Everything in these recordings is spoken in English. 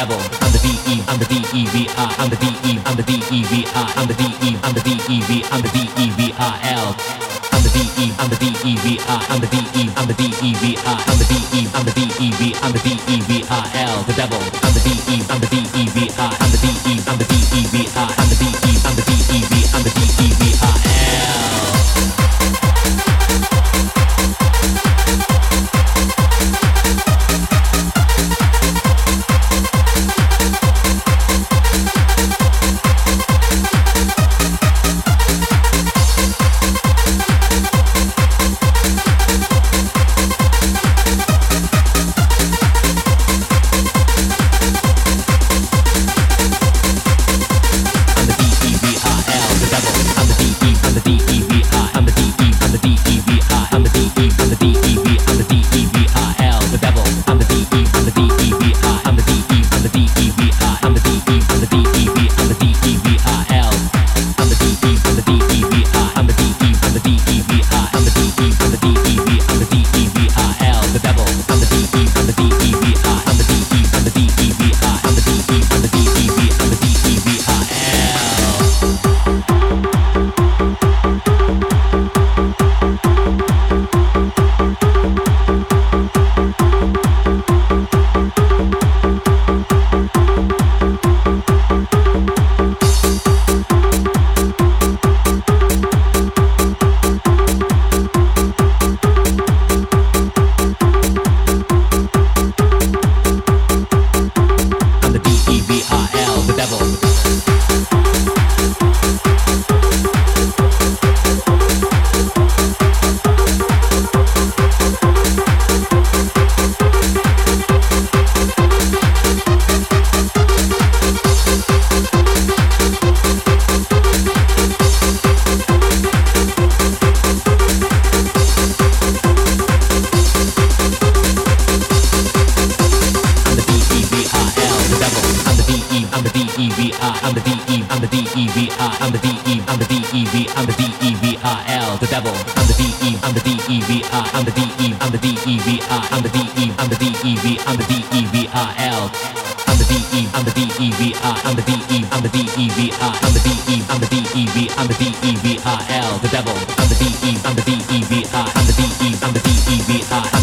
devil. I'm the D-E, I'm the D-E-V-I, I'm the D-E, I'm the D-E-V-I, I'm the D-E, I'm the D-E-V, I'm the D-E-V-I-L. I'm the D-E, I'm the D-E-V-I, I'm the D-E, I'm the D-E-V-I, I'm the D-E, I'm the D-E-V, I'm the D-E-V-I-L, the devil. I'm the D-E, I'm the D-E-V-I, I'm the D-E, I'm the D-E-V-I, I'm the D-E, I'm the D-E-V, I'm the D-E-V-I-L. the D-E-V, I'm the D-E-V-I-L, the devil. I'm the D-E, I'm the D-E-V-I, I'm the D-E, I'm the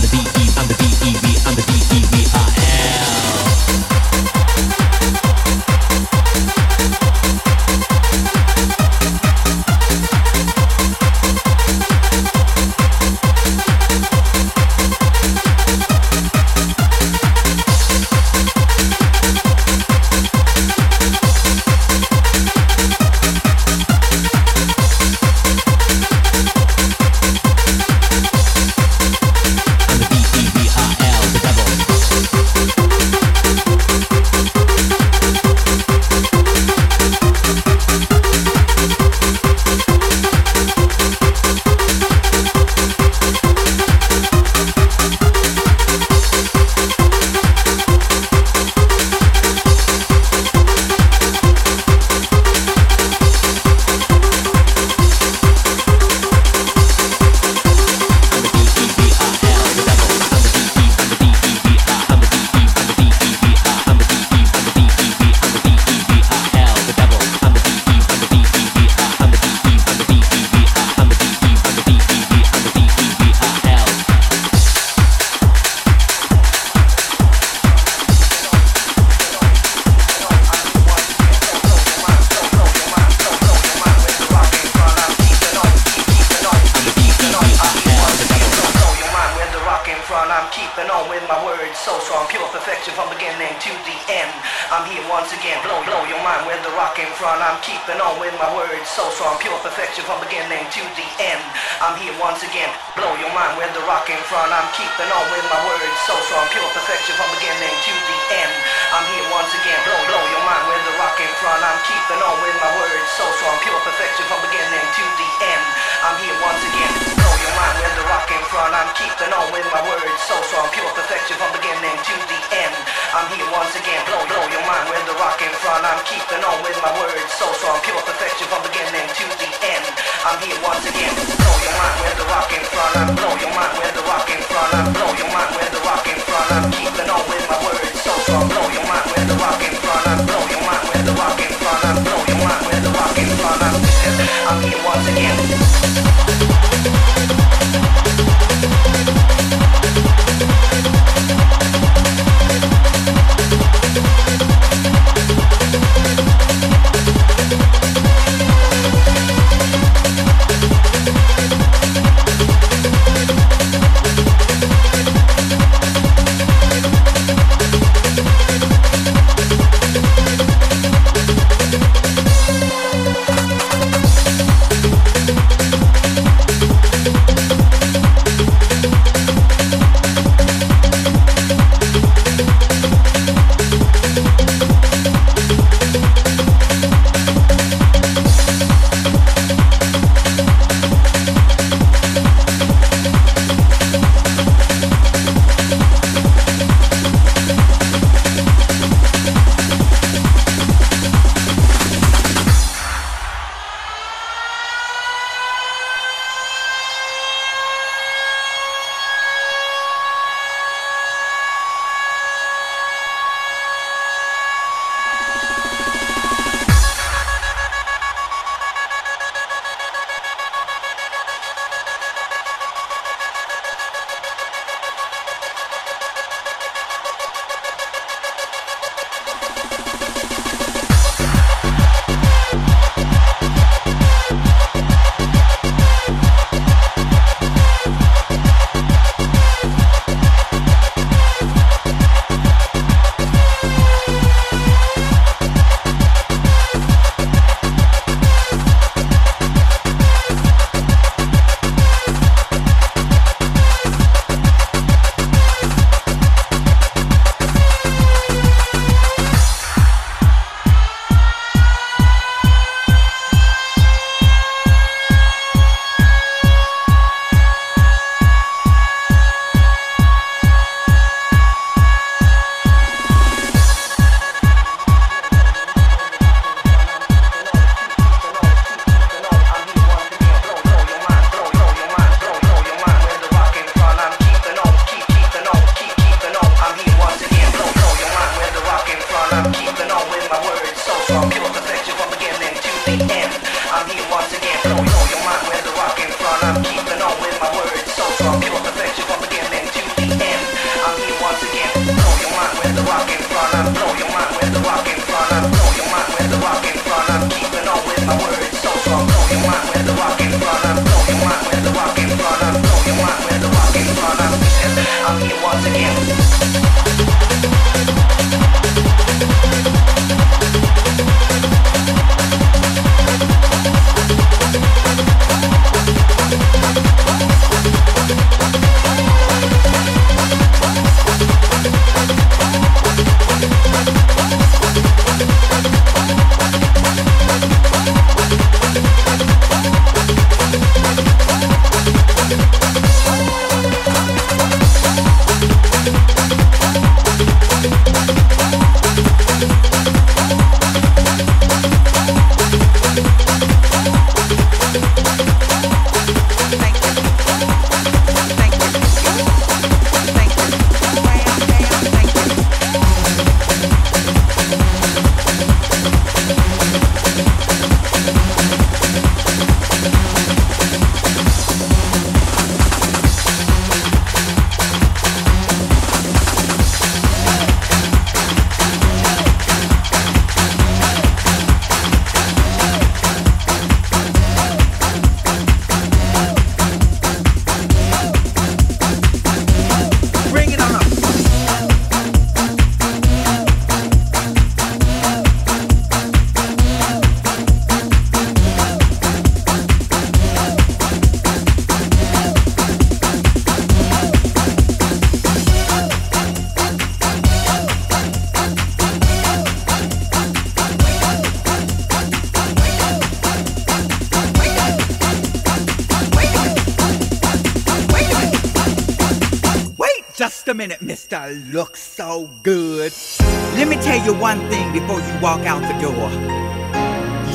one thing before you walk out the door.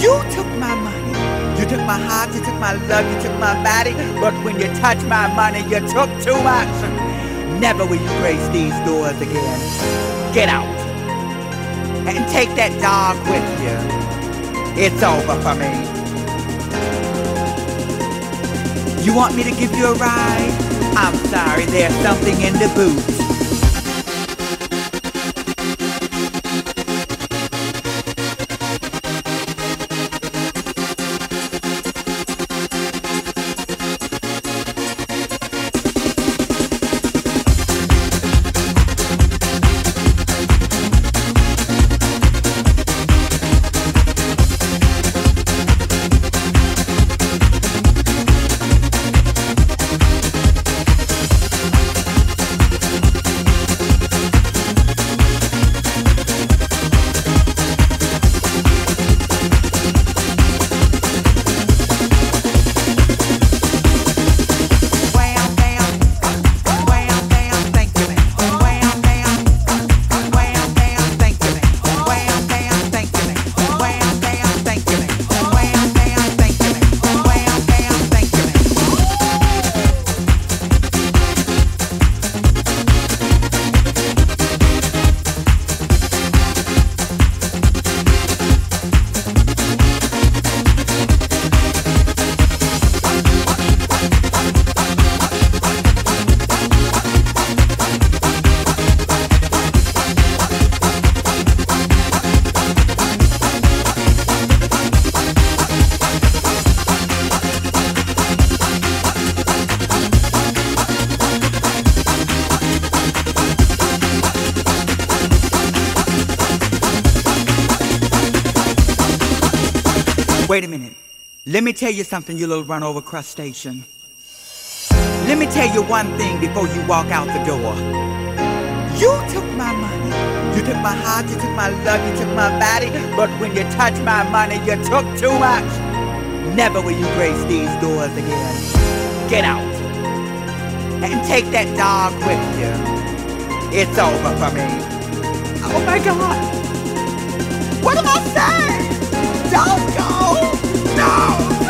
You took my money. You took my heart, you took my love, you took my body. But when you touched my money, you took too much. Never will you grace these doors again. Get out. And take that dog with you. It's over for me. You want me to give you a ride? I'm sorry, there's something in the boot. Me tell you something, you little run over crustacean. Let me tell you one thing before you walk out the door. You took my money. You took my heart, you took my love, you took my body. But when you touched my money, you took too much. Never will you grace these doors again. Get out. And take that dog with you. It's over for me. Oh my God. What am I saying? Don't go! No!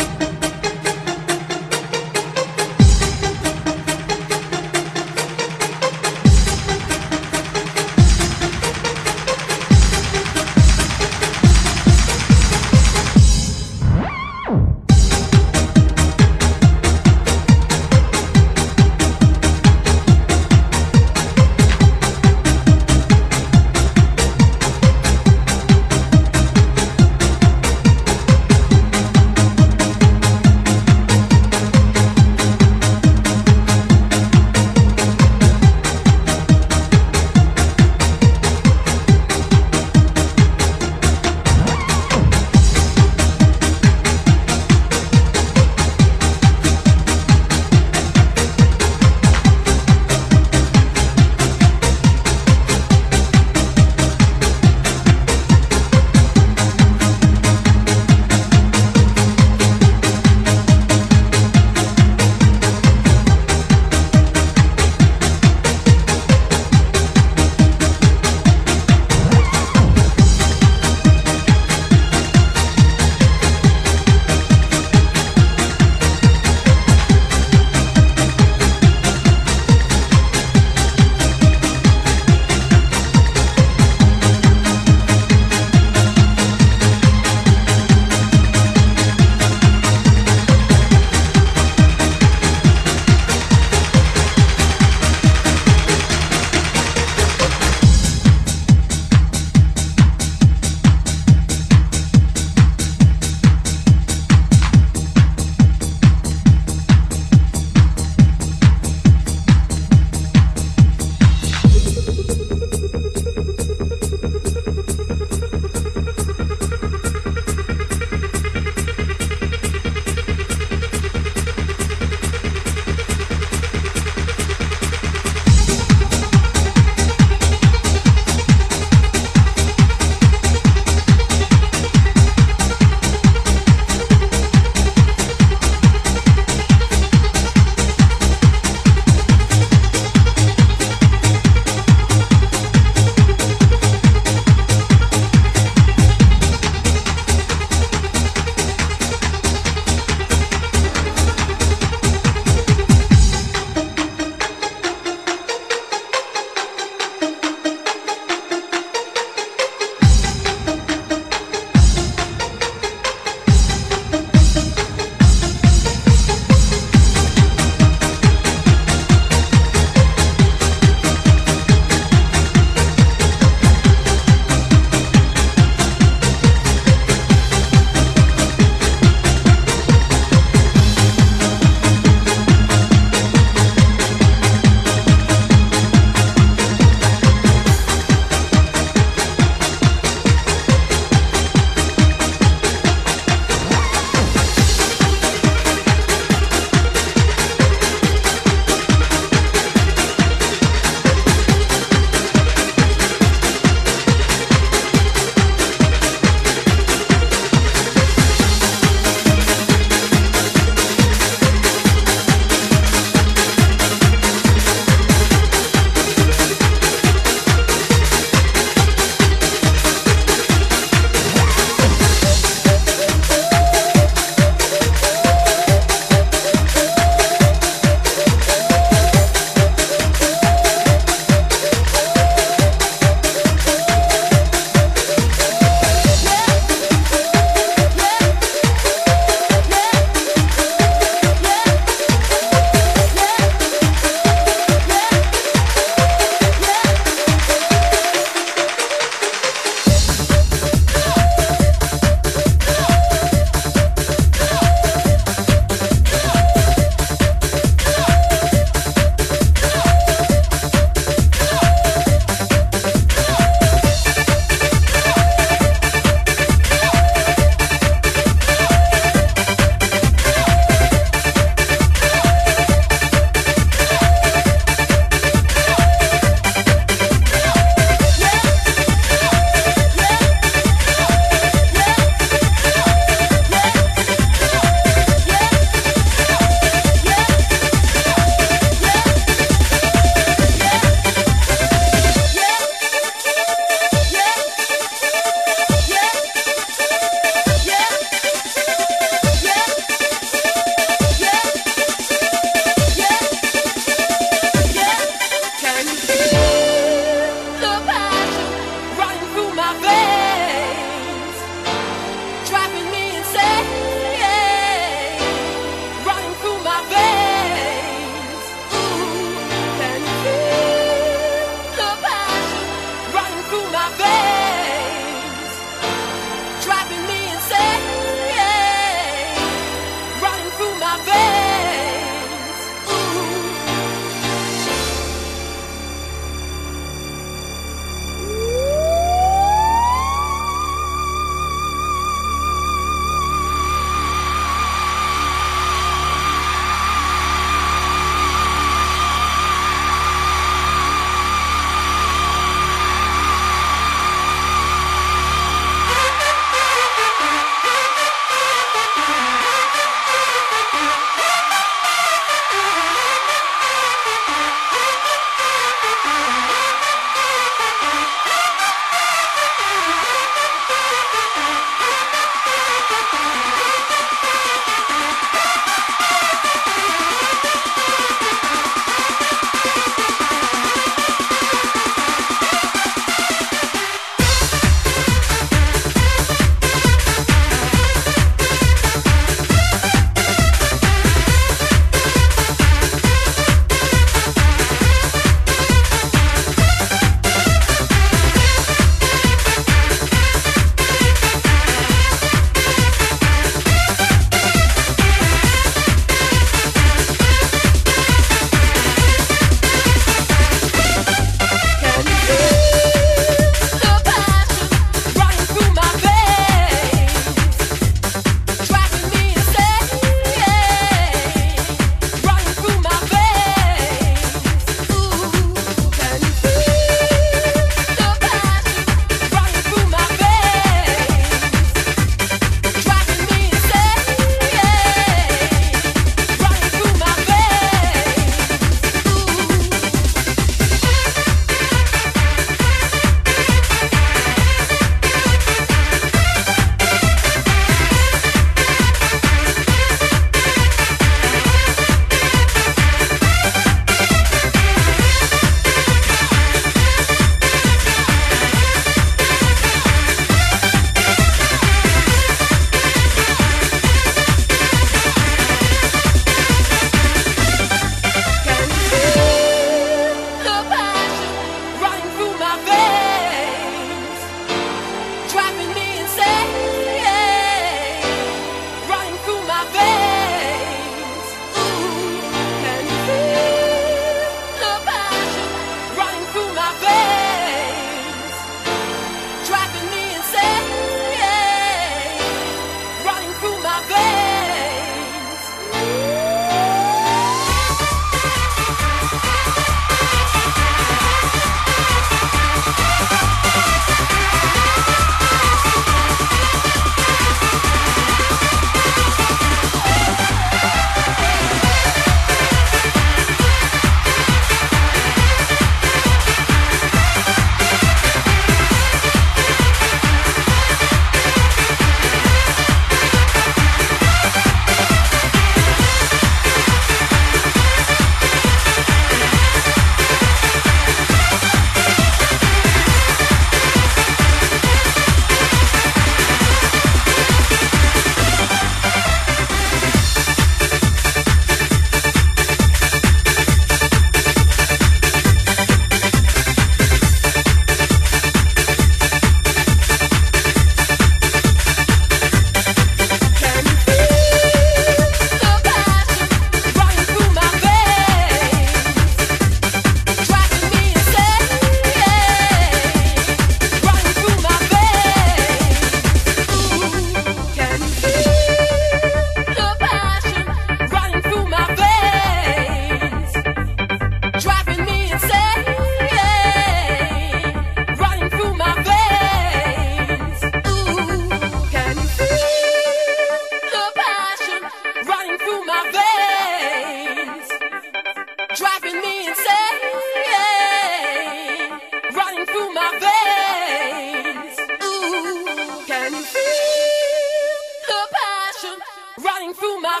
Running through my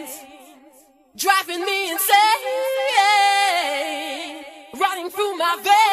veins? Driving me insane, running through my veins.